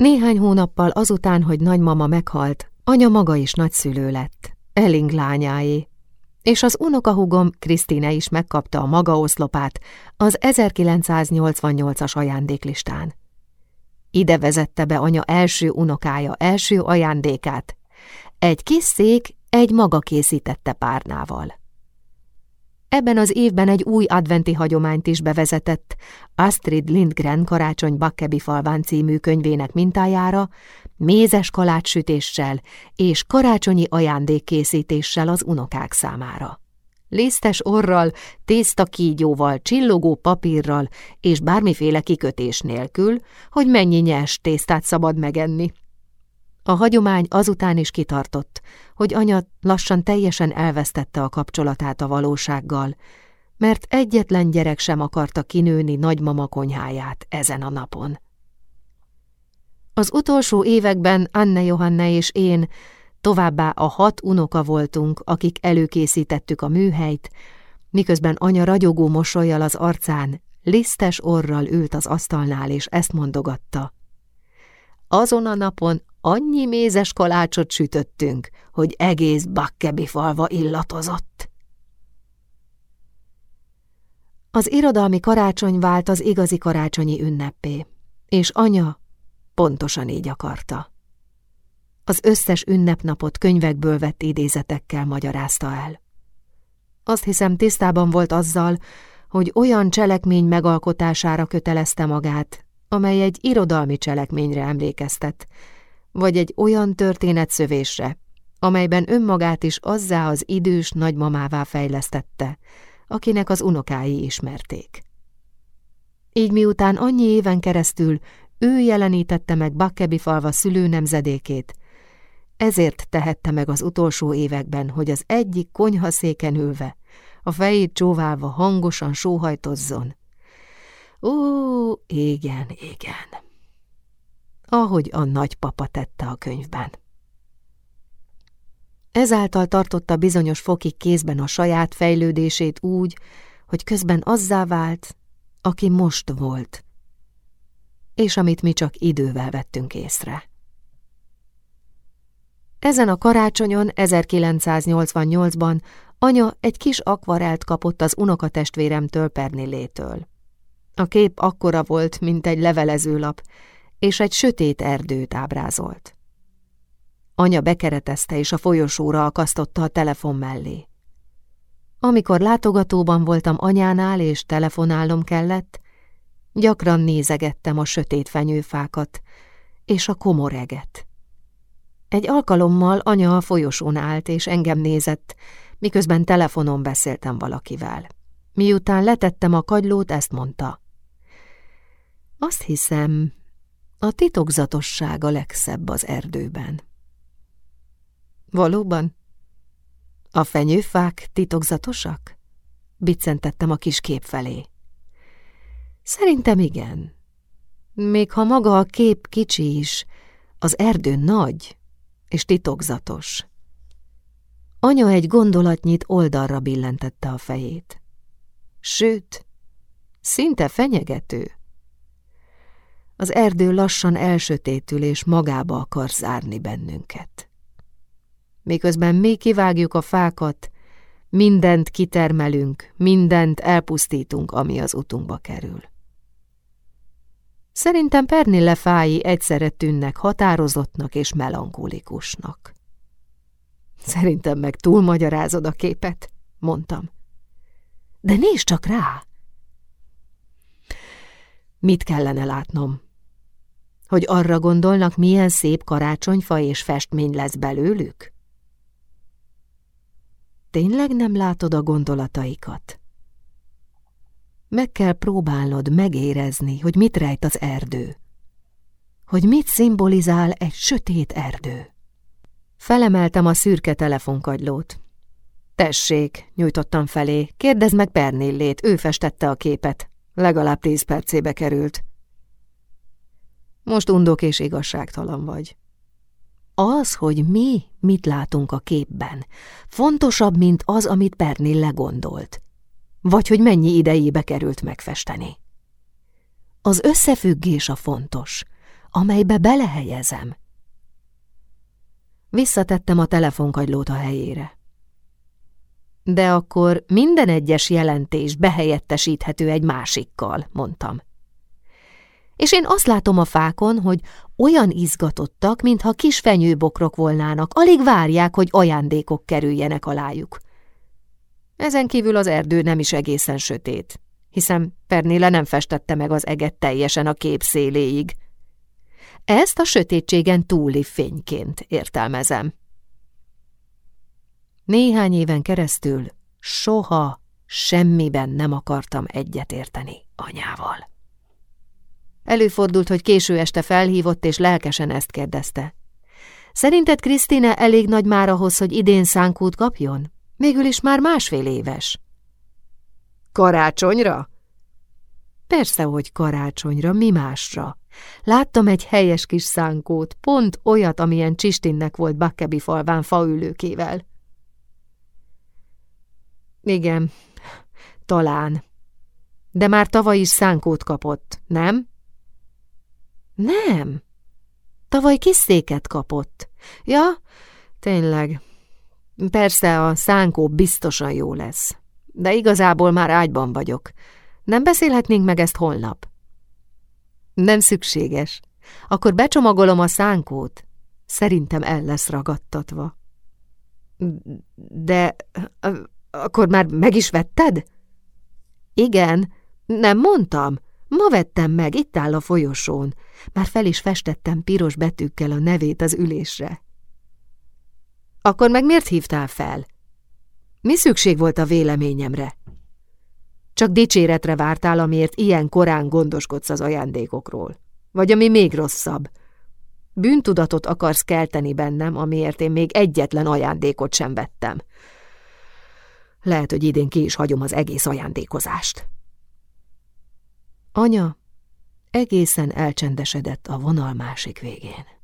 Néhány hónappal azután, hogy nagymama meghalt, anya maga is nagyszülő lett, Elling lányáé, és az unokahúgom Krisztine is megkapta a maga oszlopát az 1988-as ajándéklistán. Ide vezette be anya első unokája első ajándékát, egy kis szék egy maga készítette párnával. Ebben az évben egy új adventi hagyományt is bevezetett, Astrid Lindgren Karácsony Bakkebi falván című könyvének mintájára, mézes kalácssütéssel és karácsonyi ajándékkészítéssel az unokák számára. Lisztes orral, tészta kígyóval, csillogó papírral és bármiféle kikötés nélkül, hogy mennyi nyers tésztát szabad megenni. A hagyomány azután is kitartott, hogy anya lassan teljesen elvesztette a kapcsolatát a valósággal, mert egyetlen gyerek sem akarta kinőni nagymama konyháját ezen a napon. Az utolsó években Anne Johanna és én, továbbá a hat unoka voltunk, akik előkészítettük a műhelyt, miközben anya ragyogó mosolyjal az arcán, lisztes orral ült az asztalnál, és ezt mondogatta. Azon a napon annyi mézes kalácsot sütöttünk, hogy egész bakkebi falva illatozott. Az irodalmi karácsony vált az igazi karácsonyi ünnepé, és anya pontosan így akarta. Az összes ünnepnapot könyvekből vett idézetekkel magyarázta el. Azt hiszem tisztában volt azzal, hogy olyan cselekmény megalkotására kötelezte magát, amely egy irodalmi cselekményre emlékeztet, vagy egy olyan történetszövésre, amelyben önmagát is azzá az idős nagymamává fejlesztette, akinek az unokái ismerték. Így miután annyi éven keresztül ő jelenítette meg Bakkebi falva szülő nemzedékét, ezért tehette meg az utolsó években, hogy az egyik konyhaszéken ülve, a fejét csóválva hangosan sóhajtozzon. Ó, igen, igen ahogy a nagypapa tette a könyvben. Ezáltal tartotta bizonyos fokig kézben a saját fejlődését úgy, hogy közben azzá vált, aki most volt, és amit mi csak idővel vettünk észre. Ezen a karácsonyon 1988-ban anya egy kis akvarelt kapott az unokatestvéremtől Pernillétől. A kép akkora volt, mint egy levelezőlap, és egy sötét erdőt ábrázolt. Anya bekeretezte és a folyosóra akasztotta a telefon mellé. Amikor látogatóban voltam anyánál és telefonálnom kellett, gyakran nézegettem a sötét fenyőfákat és a komoreget. Egy alkalommal anya a folyosón állt és engem nézett, miközben telefonon beszéltem valakivel. Miután letettem a kagylót, ezt mondta. Azt hiszem, a titokzatosság a legszebb az erdőben. Valóban? A fenyőfák titokzatosak? Biccentettem a kis kép felé. Szerintem igen. Még ha maga a kép kicsi is, az erdő nagy és titokzatos. Anya egy gondolatnyit oldalra billentette a fejét. Sőt, szinte fenyegető. Az erdő lassan elsötétül és magába akar zárni bennünket. Miközben mi kivágjuk a fákat, mindent kitermelünk, mindent elpusztítunk, ami az utunkba kerül. Szerintem Pernille fái egyszerre tűnnek határozottnak és melankolikusnak. Szerintem meg túlmagyarázod a képet, mondtam. De nézd csak rá! Mit kellene látnom? Hogy arra gondolnak, milyen szép karácsonyfa és festmény lesz belőlük? Tényleg nem látod a gondolataikat? Meg kell próbálnod megérezni, hogy mit rejt az erdő. Hogy mit szimbolizál egy sötét erdő. Felemeltem a szürke telefonkagylót. Tessék, nyújtottam felé, kérdezd meg Pernillét, ő festette a képet. Legalább tíz percébe került. Most undok és igazságtalan vagy. Az, hogy mi mit látunk a képben, fontosabb, mint az, amit Pernille gondolt. Vagy hogy mennyi idejébe került megfesteni. Az összefüggés a fontos, amelybe belehelyezem. Visszatettem a telefonkagylót a helyére. De akkor minden egyes jelentés behelyettesíthető egy másikkal, mondtam. És én azt látom a fákon, hogy olyan izgatottak, mintha kis fenyőbokrok volnának, alig várják, hogy ajándékok kerüljenek alájuk. Ezen kívül az erdő nem is egészen sötét, hiszen Pernéle nem festette meg az eget teljesen a kép széléig. Ezt a sötétségen túli fényként értelmezem. Néhány éven keresztül soha semmiben nem akartam egyetérteni anyával. Előfordult, hogy késő este felhívott, és lelkesen ezt kérdezte. Szerinted Krisztina elég nagy már ahhoz, hogy idén szánkút kapjon? Végül is már másfél éves. Karácsonyra? Persze, hogy karácsonyra, mi másra. Láttam egy helyes kis szánkót, pont olyat, amilyen Csistinnek volt Bakkebi falván faülőkével. Igen, talán. De már tavaly is szánkót kapott, nem? Nem. Tavaly kis széket kapott. Ja, tényleg. Persze a szánkó biztosan jó lesz. De igazából már ágyban vagyok. Nem beszélhetnénk meg ezt holnap? Nem szükséges. Akkor becsomagolom a szánkót. Szerintem el lesz ragadtatva. De akkor már meg is vetted? Igen, nem mondtam. Ma vettem meg, itt áll a folyosón. Már fel is festettem piros betűkkel a nevét az ülésre. Akkor meg miért hívtál fel? Mi szükség volt a véleményemre? Csak dicséretre vártál, amiért ilyen korán gondoskodsz az ajándékokról. Vagy ami még rosszabb. Bűntudatot akarsz kelteni bennem, amiért én még egyetlen ajándékot sem vettem. Lehet, hogy idén ki is hagyom az egész ajándékozást. Anya egészen elcsendesedett a vonal másik végén.